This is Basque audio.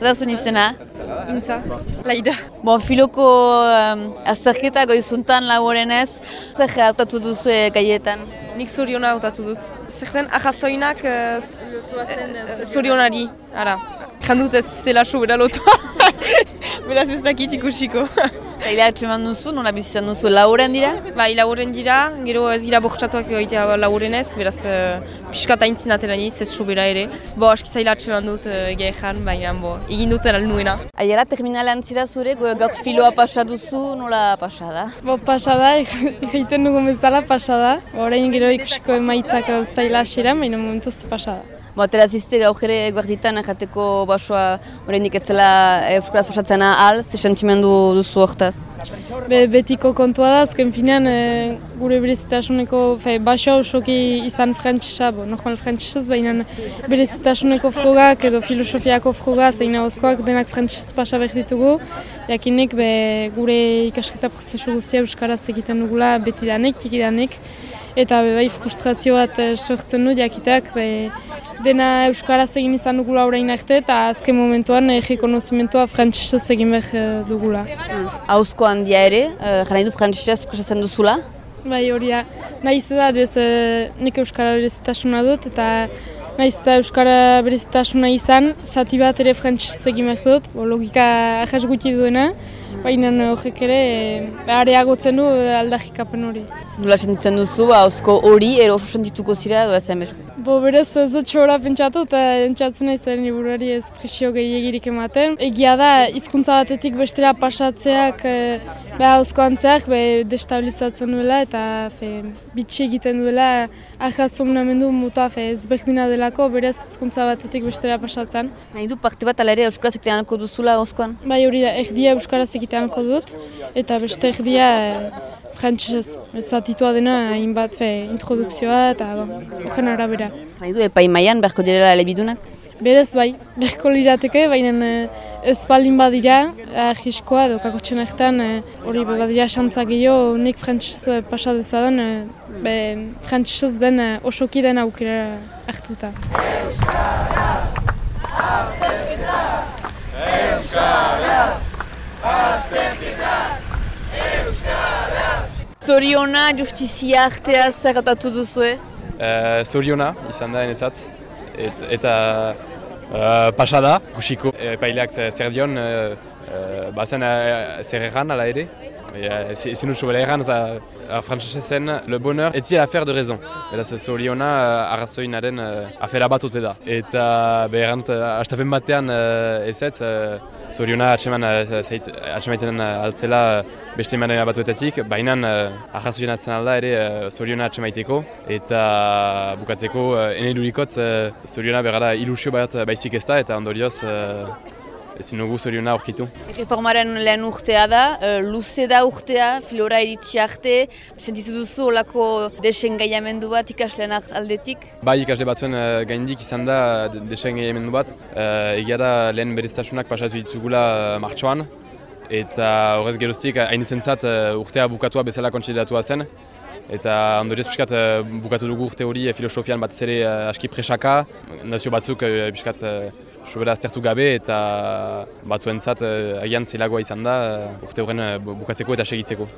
Zada zuen izena? Intza, laida. Bon, filoko um, azterketa goizuntan laborenez, zer hautatu duzu e, gaietan? Nik zuriona hautatu dut. Zertzen, ahazoinak uh, zurionari, ara. Jandut ez zela sobera lotua. Beraz ez dakit ikusiko. Zaila atseman duzu, nola bizizan duzu, lauren dira? Bai, lauren dira, gero ez gira bortxatuak egitea laurenez, beraz uh, piskat aintzin ateraniz, ez sobera ere. Bo, aski zaila atseman dut uh, egia ezan, baina bo, egin duten alnuena. Aiela, terminalean zira zure, gaur filoa pasa duzu, nola pasa da? Bo, pasa da, egiten dugun bezala pasa da. Horain gero ikusiko emaitzak ustaila asiran, baina momentuz pasa da. Bo, terazizte gaur ere guarditan jateko basoa horreinik etzela euskaraz pasatzena al, ze sentimendu duzu hortaz? Be, betiko kontua da, azken finean e, gure berezitasuneko basoa osoki izan frantzisa, bo, normal frantzisaz, baina berezitasuneko frogak edo filosofiako froga zein ahozkoak denak frantzisaz pasa behar ditugu. Jakinek be, gure ikasketa prozesu guztia euskaraz egiten dugula beti danek, tiki danek. Eta be, bai frustrazio bat e, sortzen du jakiteak be, dena euskaraz egin izan dugula orain arte eta azken momentuan errekonozimentua frantzisez egin behar dugula. Hauzko handia ere, uh, jara du frantzisez presatzen duzula? Bai hori da, nahiz da, duez nik euskara berezitasuna dut eta nahiz eta euskara berezitasuna izan, zati bat ere frantzisez egin behar dut, bo, logika ahas gutxi duena. Baina horrek ere, areagotzen du aldarrikapen hori. Nola sentitzen duzu, hauzko hori, ero oso sentituko zira edo ezen beste? Bo, berez ez dut txora pentsatu eta entzatzen nahi zen liburari ez presio gehiagirik ematen. Egia da, hizkuntza batetik bestera pasatzeak beha hauzko antzeak be, destabilizatzen duela eta fe, bitxi egiten duela ahazomnamendu mutua fe, ez berdina delako berez hizkuntza batetik bestera pasatzen. Nahi du parte bat alere euskaraz egitean duzula hauzkoan? Bai hori da, erdia euskaraz egitean dut eta beste erdia frantzesez zatitua dena hainbat fe introdukzioa eta horren arabera. Nahi du epai maian beharko direla elebidunak? Berez bai, beharko lirateke, baina ez baldin badira, ahiskoa edo kakotxen ertan, hori be badira xantzak gehiago, nik frantzesez pasa dezadan, be frantzesez den osoki den aukera hartuta. Euskaraz! Euskaraz! Zoriona, justizia artea zerratatu duzue? Uh, Zoriona izan da enetzat, Et, eta uh, pasada, kusiko epaileak zer dion, uh, bazen uh, zer erran ala ere. Ezin dut sobera erran, frantzese le bonheur etzi l'affaire de raison. Beraz, Zoriona uh, arrazoinaren uh, afera bat ote da. Eta beherant, uh, astapen batean uh, ez ez, uh, Zoriona atxemaiten altzela beste emanen batuetatik, baina uh, arrazoien atzen alda ere uh, Zoriona atxemaiteko eta bukatzeko uh, ene durikotz uh, Zoriona berara ilusio bat baizik ez da eta ondorioz uh, ezin dugu Zoriona aurkitu. Reformaren lehen urtea da, uh, luze da urtea, filora iritsi arte, sentitu duzu olako desengaiamendu bat ikasleen aldetik? Bai ikasle batzuen uh, gaindik izan da desengaiamendu bat, uh, egia da lehen bereztasunak pasatu ditugula uh, martxoan, eta horrez geroztik hainitzen zat uh, urtea bukatua bezala kontsidatua zen, eta ondorioz piskat bukatu dugu urte hori filosofian bat zere aski presaka, nazio batzuk uh, piskat sobera aztertu gabe eta batzuentzat uh, agian zelagoa izan da uh, urte horren uh, bukatzeko eta segitzeko.